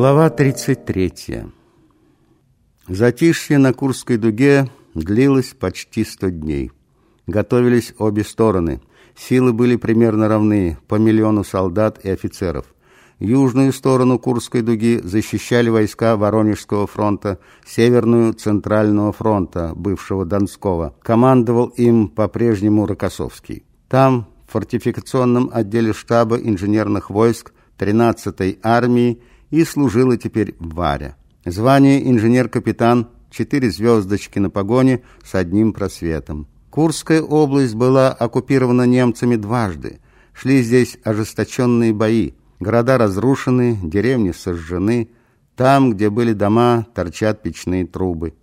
Глава 33. Затишье на Курской дуге длилось почти сто дней. Готовились обе стороны. Силы были примерно равны, по миллиону солдат и офицеров. Южную сторону Курской дуги защищали войска Воронежского фронта, Северную Центрального фронта, бывшего Донского. Командовал им по-прежнему Рокоссовский. Там, в фортификационном отделе штаба инженерных войск 13-й армии, и служила теперь Варя. Звание инженер-капитан, четыре звездочки на погоне с одним просветом. Курская область была оккупирована немцами дважды. Шли здесь ожесточенные бои. Города разрушены, деревни сожжены. Там, где были дома, торчат печные трубы.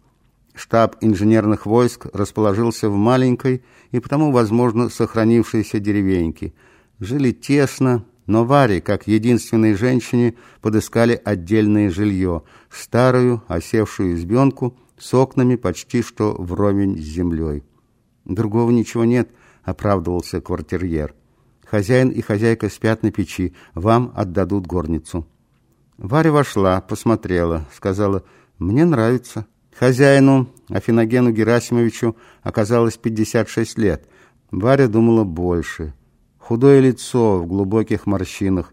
Штаб инженерных войск расположился в маленькой и потому, возможно, сохранившейся деревеньке. Жили тесно, но Варе, как единственной женщине, подыскали отдельное жилье, старую, осевшую избенку с окнами почти что вровень с землей. «Другого ничего нет», — оправдывался квартирьер. «Хозяин и хозяйка спят на печи, вам отдадут горницу». Варя вошла, посмотрела, сказала «Мне нравится». Хозяину, Афиногену Герасимовичу, оказалось 56 лет. Варя думала больше — Худое лицо в глубоких морщинах,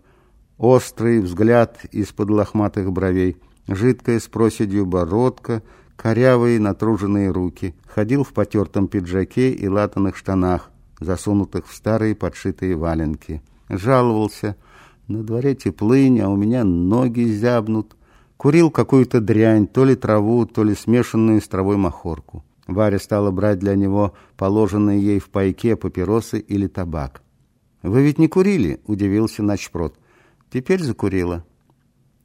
острый взгляд из-под лохматых бровей, жидкая с проседью бородка, корявые натруженные руки. Ходил в потертом пиджаке и латаных штанах, засунутых в старые подшитые валенки. Жаловался. На дворе теплынь, а у меня ноги зябнут. Курил какую-то дрянь, то ли траву, то ли смешанную с травой махорку. Варя стала брать для него положенные ей в пайке папиросы или табак. «Вы ведь не курили?» – удивился Начпрот. «Теперь закурила».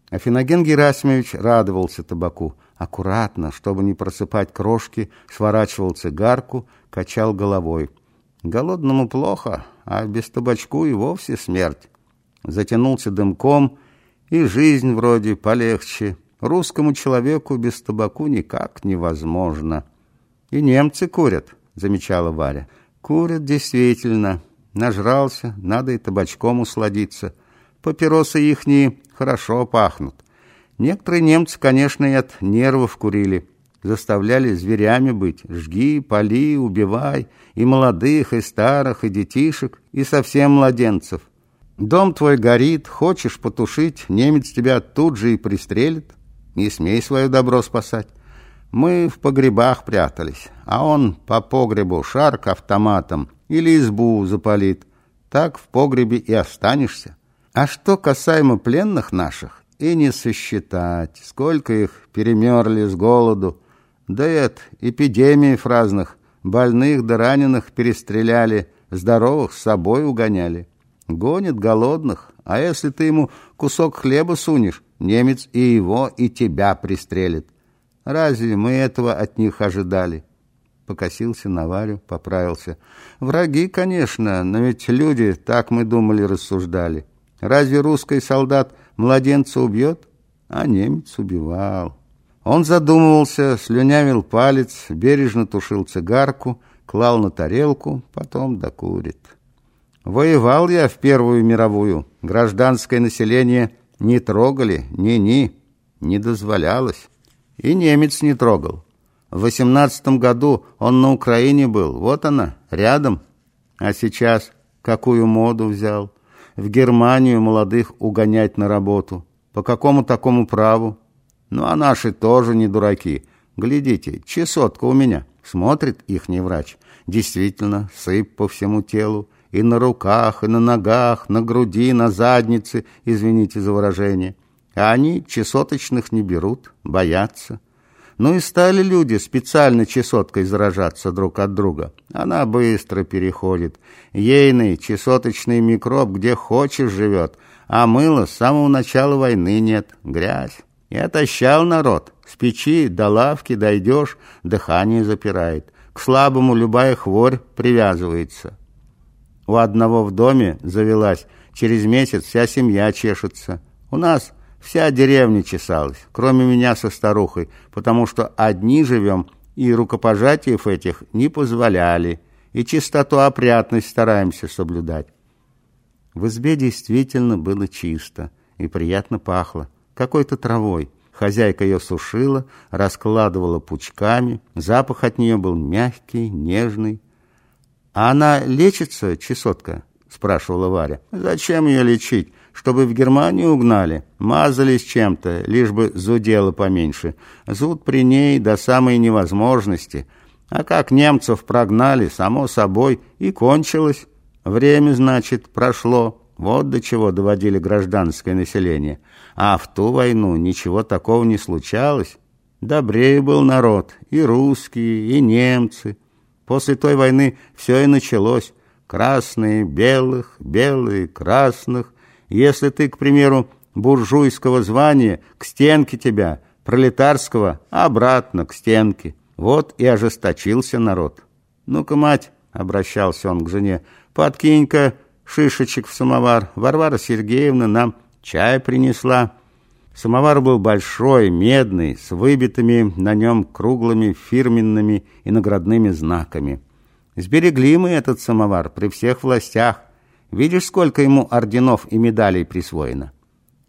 Афиноген Герасимович радовался табаку. Аккуратно, чтобы не просыпать крошки, сворачивал цигарку, качал головой. Голодному плохо, а без табачку и вовсе смерть. Затянулся дымком, и жизнь вроде полегче. Русскому человеку без табаку никак невозможно. «И немцы курят», — замечала Варя. «Курят действительно, Нажрался, надо и табачком усладиться. Папиросы ихние хорошо пахнут. Некоторые немцы, конечно, и от нервов курили. Заставляли зверями быть. Жги, пали, убивай. И молодых, и старых, и детишек, и совсем младенцев. Дом твой горит, хочешь потушить, немец тебя тут же и пристрелит. Не смей свое добро спасать. Мы в погребах прятались, а он по погребу шарк автоматом или избу запалит. Так в погребе и останешься. А что касаемо пленных наших, и не сосчитать, сколько их перемерли с голоду. Да это, эпидемиев разных, больных да раненых перестреляли, здоровых с собой угоняли. Гонит голодных, а если ты ему кусок хлеба сунешь, немец и его, и тебя пристрелит. Разве мы этого от них ожидали? Покосился на Варю, поправился. Враги, конечно, но ведь люди, так мы думали, рассуждали. Разве русский солдат младенца убьет? А немец убивал. Он задумывался, слюнявил палец, бережно тушил цигарку, клал на тарелку, потом докурит. Воевал я в Первую мировую. Гражданское население не трогали, ни-ни, не дозволялось. И немец не трогал. В восемнадцатом году он на Украине был, вот она, рядом. А сейчас какую моду взял? В Германию молодых угонять на работу. По какому такому праву? Ну, а наши тоже не дураки. Глядите, чесотка у меня. Смотрит ихний врач. Действительно, сыпь по всему телу. И на руках, и на ногах, на груди, на заднице, извините за выражение. А они чесоточных не берут, боятся. Ну и стали люди специально чесоткой заражаться друг от друга. Она быстро переходит. Ейный чесоточный микроб где хочешь живет, а мыла с самого начала войны нет. Грязь. И отощал народ. С печи до лавки дойдешь, дыхание запирает. К слабому любая хворь привязывается. У одного в доме завелась, через месяц вся семья чешется. У нас Вся деревня чесалась, кроме меня со старухой, потому что одни живем, и рукопожатиев этих не позволяли, и чистоту опрятность стараемся соблюдать. В избе действительно было чисто и приятно пахло. какой-то травой. Хозяйка ее сушила, раскладывала пучками. Запах от нее был мягкий, нежный. «А она лечится, чесотка?» — спрашивала Варя. «Зачем ее лечить? Чтобы в Германию угнали. Мазались чем-то, лишь бы зудело поменьше. Зуд при ней до самой невозможности. А как немцев прогнали, само собой, и кончилось. Время, значит, прошло». Вот до чего доводили гражданское население. А в ту войну ничего такого не случалось. Добрее был народ, и русские, и немцы. После той войны все и началось. Красные, белых, белые, красных. Если ты, к примеру, буржуйского звания, к стенке тебя, пролетарского, обратно к стенке. Вот и ожесточился народ. «Ну-ка, мать», — обращался он к жене, — «подкинь-ка шишечек в самовар. Варвара Сергеевна нам чай принесла. Самовар был большой, медный, с выбитыми на нем круглыми фирменными и наградными знаками. Сберегли мы этот самовар при всех властях. Видишь, сколько ему орденов и медалей присвоено?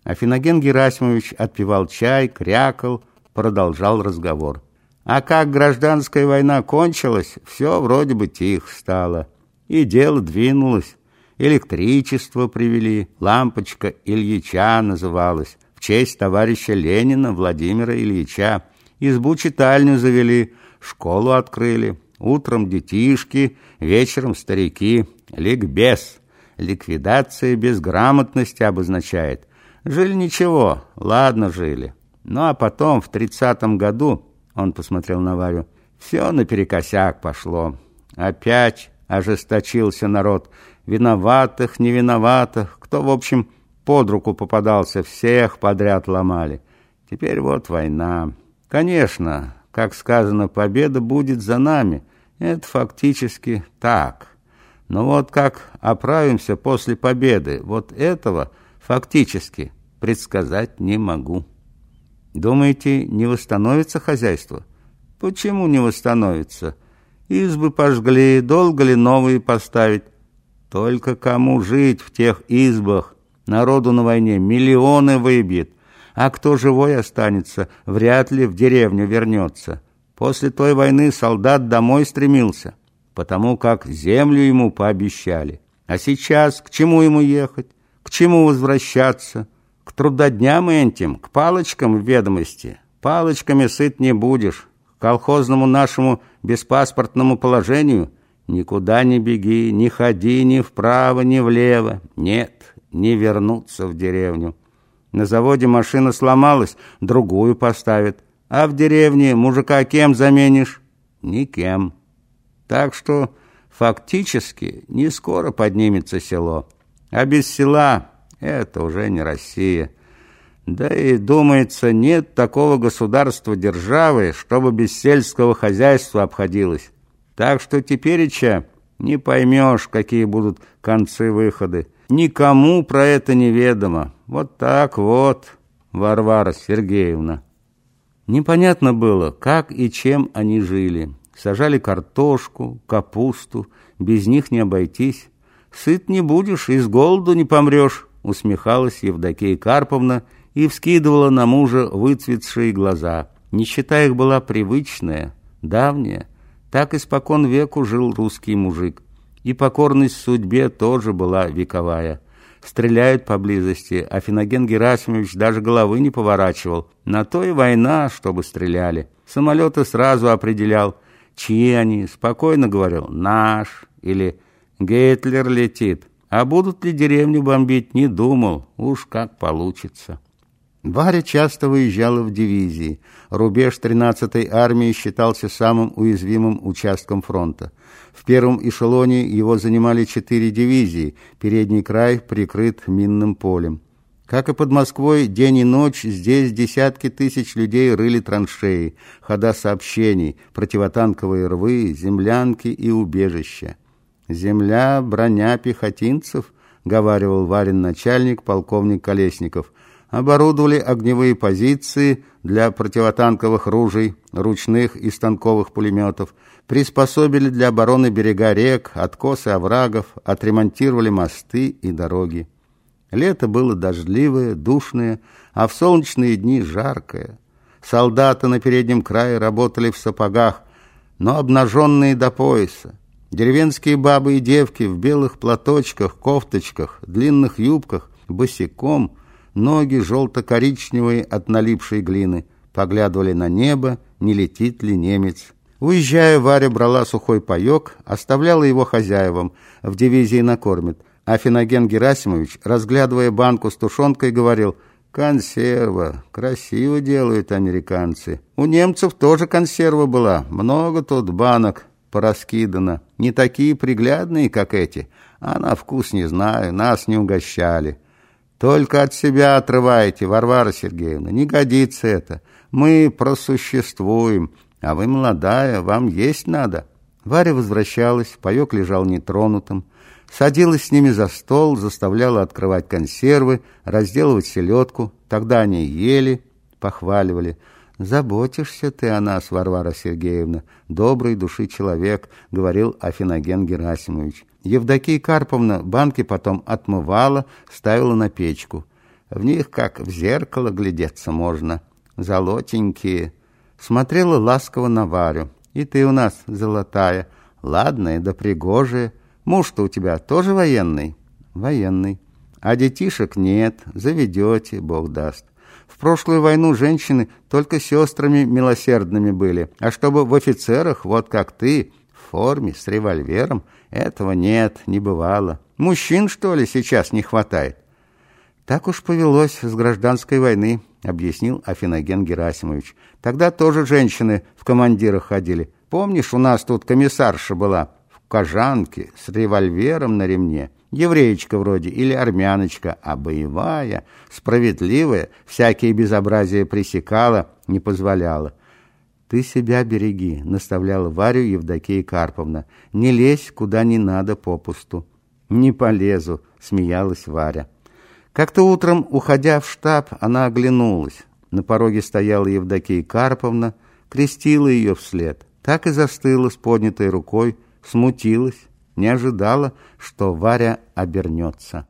Афиноген Герасимович отпивал чай, крякал, продолжал разговор. А как гражданская война кончилась, все вроде бы тихо стало. И дело двинулось. Электричество привели, лампочка Ильича называлась, в честь товарища Ленина Владимира Ильича. Избу-читальню завели, школу открыли. Утром детишки, вечером старики. Ликбез. Ликвидация безграмотности обозначает. Жили ничего, ладно жили. Ну а потом, в тридцатом году, он посмотрел на Варю, все наперекосяк пошло. Опять ожесточился народ виноватых, невиноватых, кто, в общем, под руку попадался, всех подряд ломали. Теперь вот война. Конечно, как сказано, победа будет за нами. Это фактически так. Но вот как оправимся после победы, вот этого фактически предсказать не могу. Думаете, не восстановится хозяйство? Почему не восстановится? Избы пожгли, долго ли новые поставить? Только кому жить в тех избах? Народу на войне миллионы выбьет. А кто живой останется, вряд ли в деревню вернется. После той войны солдат домой стремился, потому как землю ему пообещали. А сейчас к чему ему ехать? К чему возвращаться? К трудодням этим, к палочкам в ведомости. Палочками сыт не будешь. К колхозному нашему беспаспортному положению – Никуда не беги, не ходи ни вправо, ни влево. Нет, не вернуться в деревню. На заводе машина сломалась, другую поставят. А в деревне мужика кем заменишь? Никем. Так что фактически не скоро поднимется село. А без села это уже не Россия. Да и, думается, нет такого государства-державы, чтобы без сельского хозяйства обходилось. Так что тепереча не поймешь, какие будут концы-выходы. Никому про это неведомо. Вот так вот, Варвара Сергеевна. Непонятно было, как и чем они жили. Сажали картошку, капусту, без них не обойтись. Сыт не будешь и с голоду не помрешь, усмехалась Евдокия Карповна и вскидывала на мужа выцветшие глаза. Нищета их была привычная, давняя, так испокон веку жил русский мужик. И покорность судьбе тоже была вековая. Стреляют поблизости, а Финоген Герасимович даже головы не поворачивал. На то и война, чтобы стреляли. Самолеты сразу определял, чьи они. Спокойно говорил «наш» или «Гитлер летит». А будут ли деревню бомбить, не думал. Уж как получится. Варя часто выезжала в дивизии. Рубеж 13-й армии считался самым уязвимым участком фронта. В первом эшелоне его занимали четыре дивизии, передний край прикрыт минным полем. Как и под Москвой, день и ночь здесь десятки тысяч людей рыли траншеи, хода сообщений, противотанковые рвы, землянки и убежища. «Земля, броня пехотинцев», — говаривал Варин начальник, полковник Колесников — оборудовали огневые позиции для противотанковых ружей, ручных и станковых пулеметов, приспособили для обороны берега рек, откосы оврагов, отремонтировали мосты и дороги. Лето было дождливое, душное, а в солнечные дни жаркое. Солдаты на переднем крае работали в сапогах, но обнаженные до пояса. Деревенские бабы и девки в белых платочках, кофточках, длинных юбках, босиком, ноги желто-коричневые от налипшей глины, поглядывали на небо, не летит ли немец. Уезжая, Варя брала сухой паек, оставляла его хозяевам, в дивизии накормит, а Финоген Герасимович, разглядывая банку с тушенкой, говорил «Консерва, красиво делают американцы. У немцев тоже консерва была, много тут банок пораскидано, не такие приглядные, как эти, а на вкус не знаю, нас не угощали». Только от себя отрываете, Варвара Сергеевна, не годится это. Мы просуществуем, а вы молодая, вам есть надо». Варя возвращалась, паёк лежал нетронутым. Садилась с ними за стол, заставляла открывать консервы, разделывать селедку. Тогда они ели, похваливали. «Заботишься ты о нас, Варвара Сергеевна, добрый души человек», — говорил Афиноген Герасимович. Евдокия Карповна банки потом отмывала, ставила на печку. В них, как в зеркало, глядеться можно. Золотенькие, смотрела ласково на Варю. «И ты у нас золотая, ладная да пригожая. Муж-то у тебя тоже военный?» «Военный. А детишек нет, заведете, Бог даст. В прошлую войну женщины только сестрами милосердными были, а чтобы в офицерах, вот как ты, в форме, с револьвером, этого нет, не бывало. Мужчин, что ли, сейчас не хватает?» «Так уж повелось с гражданской войны», — объяснил Афиноген Герасимович. «Тогда тоже женщины в командирах ходили. Помнишь, у нас тут комиссарша была кожанке с револьвером на ремне? Евреечка вроде или армяночка, а боевая, справедливая, всякие безобразия пресекала, не позволяла. «Ты себя береги», — наставляла Варю Евдокия Карповна. «Не лезь, куда не надо попусту». «Не полезу», — смеялась Варя. Как-то утром, уходя в штаб, она оглянулась. На пороге стояла Евдокия Карповна, крестила ее вслед. Так и застыла с поднятой рукой, смутилась, не ожидала, что Варя обернется.